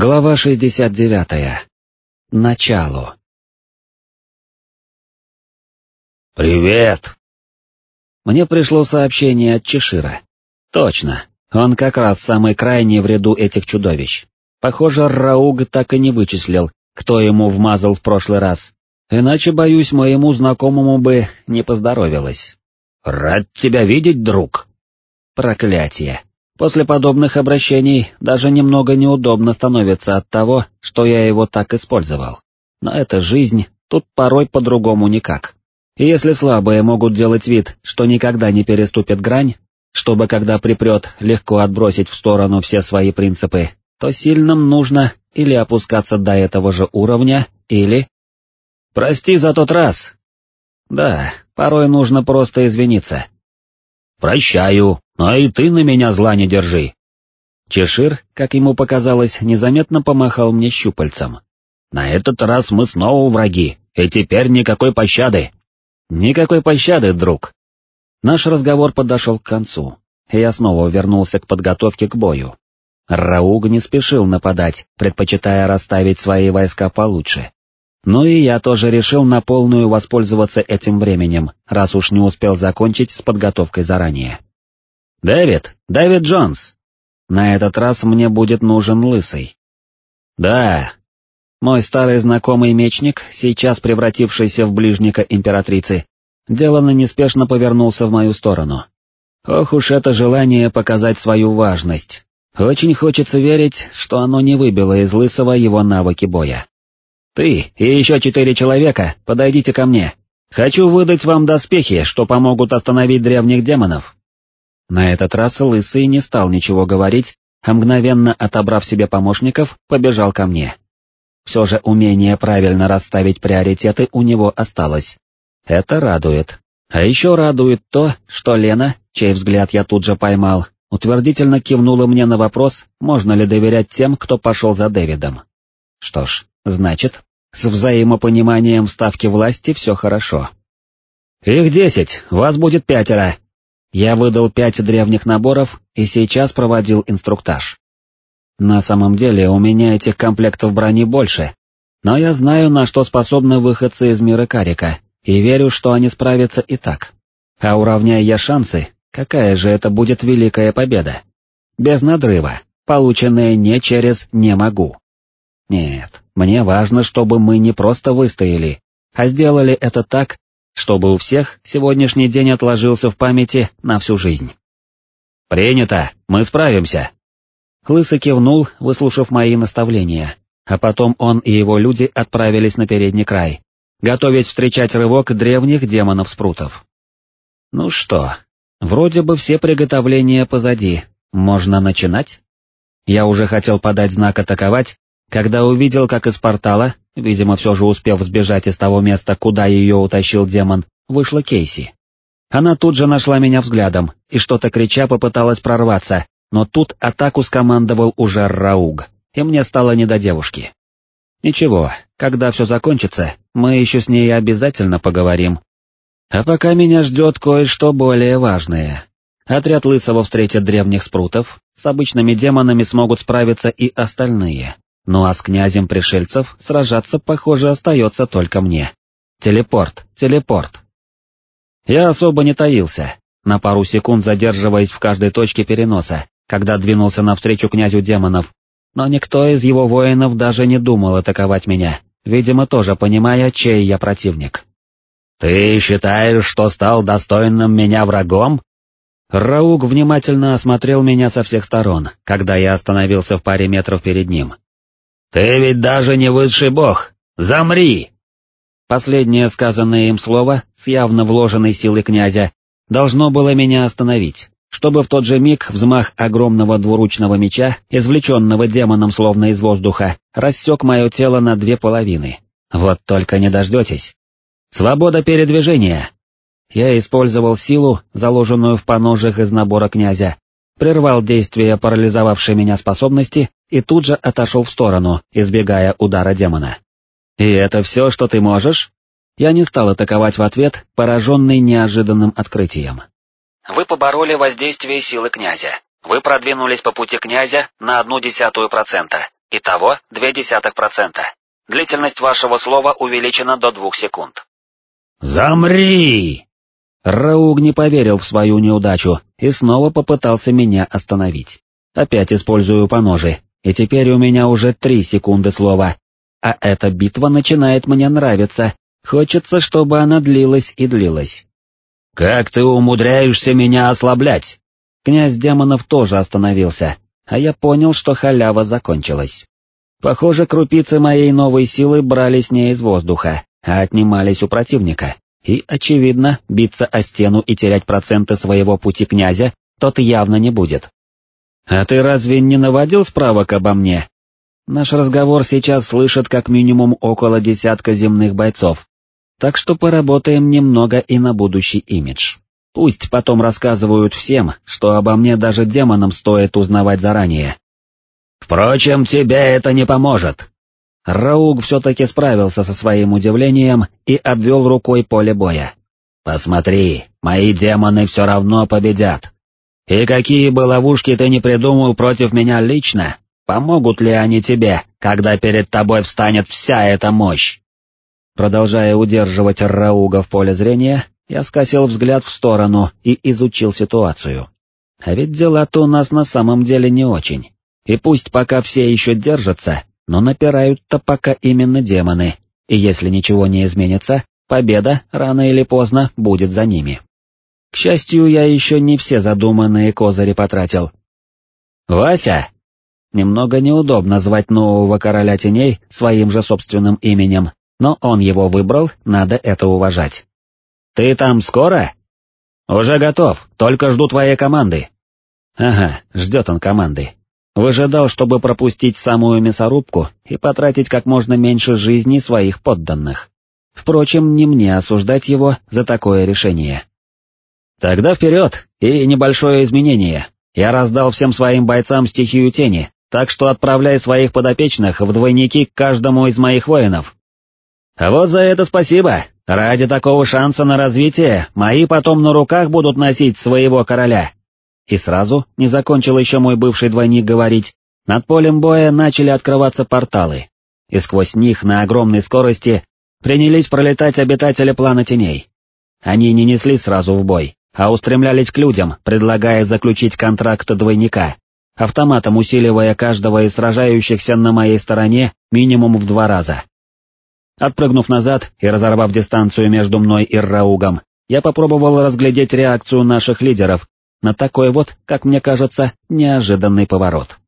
Глава 69. Начало. «Привет!» Мне пришло сообщение от Чешира. Точно, он как раз самый крайний в ряду этих чудовищ. Похоже, Рауг так и не вычислил, кто ему вмазал в прошлый раз. Иначе, боюсь, моему знакомому бы не поздоровилось. «Рад тебя видеть, друг!» Проклятие. После подобных обращений даже немного неудобно становится от того, что я его так использовал. Но это жизнь, тут порой по-другому никак. И если слабые могут делать вид, что никогда не переступят грань, чтобы когда припрет легко отбросить в сторону все свои принципы, то сильным нужно или опускаться до этого же уровня, или... Прости за тот раз. Да, порой нужно просто извиниться. Прощаю, а и ты на меня зла не держи. Чешир, как ему показалось, незаметно помахал мне щупальцем. На этот раз мы снова враги, и теперь никакой пощады. Никакой пощады, друг. Наш разговор подошел к концу, и я снова вернулся к подготовке к бою. Рауг не спешил нападать, предпочитая расставить свои войска получше. Ну и я тоже решил на полную воспользоваться этим временем, раз уж не успел закончить с подготовкой заранее. «Дэвид! Дэвид Джонс!» На этот раз мне будет нужен лысый. «Да!» Мой старый знакомый мечник, сейчас превратившийся в ближника императрицы, деланно неспешно повернулся в мою сторону. Ох уж это желание показать свою важность. Очень хочется верить, что оно не выбило из лысого его навыки боя. Ты и еще четыре человека, подойдите ко мне. Хочу выдать вам доспехи, что помогут остановить древних демонов. На этот раз Лысый не стал ничего говорить, а мгновенно отобрав себе помощников, побежал ко мне. Все же умение правильно расставить приоритеты у него осталось. Это радует. А еще радует то, что Лена, чей взгляд я тут же поймал, утвердительно кивнула мне на вопрос, можно ли доверять тем, кто пошел за Дэвидом. Что ж, значит, с взаимопониманием ставки власти все хорошо. «Их десять, вас будет пятеро», я выдал пять древних наборов и сейчас проводил инструктаж. На самом деле у меня этих комплектов брони больше, но я знаю, на что способны выходцы из мира Карика, и верю, что они справятся и так. А уравняя я шансы, какая же это будет великая победа? Без надрыва, полученная не через «не могу». Нет, мне важно, чтобы мы не просто выстояли, а сделали это так, чтобы у всех сегодняшний день отложился в памяти на всю жизнь. «Принято, мы справимся!» Лысый кивнул, выслушав мои наставления, а потом он и его люди отправились на передний край, готовясь встречать рывок древних демонов-спрутов. Ну что, вроде бы все приготовления позади, можно начинать? Я уже хотел подать знак атаковать, когда увидел, как из портала, видимо, все же успев сбежать из того места, куда ее утащил демон, вышла Кейси. Она тут же нашла меня взглядом и что-то крича попыталась прорваться, но тут атаку скомандовал уже Рауг, и мне стало не до девушки. Ничего, когда все закончится, мы еще с ней обязательно поговорим. А пока меня ждет кое-что более важное. Отряд Лысого встретит древних спрутов, с обычными демонами смогут справиться и остальные. Ну а с князем пришельцев сражаться, похоже, остается только мне. Телепорт, телепорт. Я особо не таился, на пару секунд задерживаясь в каждой точке переноса, когда двинулся навстречу князю демонов, но никто из его воинов даже не думал атаковать меня, видимо, тоже понимая, чей я противник. «Ты считаешь, что стал достойным меня врагом?» Раук внимательно осмотрел меня со всех сторон, когда я остановился в паре метров перед ним. «Ты ведь даже не высший бог! Замри!» Последнее сказанное им слово, с явно вложенной силой князя, должно было меня остановить, чтобы в тот же миг взмах огромного двуручного меча, извлеченного демоном словно из воздуха, рассек мое тело на две половины. Вот только не дождетесь. Свобода передвижения! Я использовал силу, заложенную в поножах из набора князя, прервал действие парализовавшей меня способности и тут же отошел в сторону, избегая удара демона. «И это все, что ты можешь?» Я не стал атаковать в ответ, пораженный неожиданным открытием. Вы побороли воздействие силы князя. Вы продвинулись по пути князя на одну десятую процента. Итого 0,2%. Длительность вашего слова увеличена до 2 секунд. «Замри!» Рауг не поверил в свою неудачу и снова попытался меня остановить. Опять использую поножи, и теперь у меня уже три секунды слова. А эта битва начинает мне нравиться, хочется, чтобы она длилась и длилась. «Как ты умудряешься меня ослаблять?» Князь демонов тоже остановился, а я понял, что халява закончилась. Похоже, крупицы моей новой силы брались не из воздуха, а отнимались у противника, и, очевидно, биться о стену и терять проценты своего пути князя тот явно не будет. «А ты разве не наводил справок обо мне?» Наш разговор сейчас слышит как минимум около десятка земных бойцов, так что поработаем немного и на будущий имидж. Пусть потом рассказывают всем, что обо мне даже демонам стоит узнавать заранее. Впрочем, тебе это не поможет. Рауг все-таки справился со своим удивлением и обвел рукой поле боя. «Посмотри, мои демоны все равно победят. И какие бы ловушки ты ни придумал против меня лично, помогут ли они тебе, когда перед тобой встанет вся эта мощь?» Продолжая удерживать Рауга в поле зрения, я скосил взгляд в сторону и изучил ситуацию. А ведь дела-то у нас на самом деле не очень. И пусть пока все еще держатся, но напирают-то пока именно демоны, и если ничего не изменится, победа, рано или поздно, будет за ними. К счастью, я еще не все задуманные козыри потратил. «Вася!» Немного неудобно звать нового короля теней своим же собственным именем, но он его выбрал, надо это уважать. «Ты там скоро?» «Уже готов, только жду твоей команды». «Ага, ждет он команды. Выжидал, чтобы пропустить самую мясорубку и потратить как можно меньше жизни своих подданных. Впрочем, не мне осуждать его за такое решение. Тогда вперед, и небольшое изменение. Я раздал всем своим бойцам стихию тени, так что отправляй своих подопечных в двойники к каждому из моих воинов. Вот за это спасибо, Ради такого шанса на развитие мои потом на руках будут носить своего короля. И сразу, не закончил еще мой бывший двойник говорить, над полем боя начали открываться порталы, и сквозь них на огромной скорости принялись пролетать обитатели плана теней. Они не несли сразу в бой, а устремлялись к людям, предлагая заключить контракт двойника, автоматом усиливая каждого из сражающихся на моей стороне минимум в два раза. Отпрыгнув назад и разорвав дистанцию между мной и Раугом, я попробовал разглядеть реакцию наших лидеров на такой вот, как мне кажется, неожиданный поворот.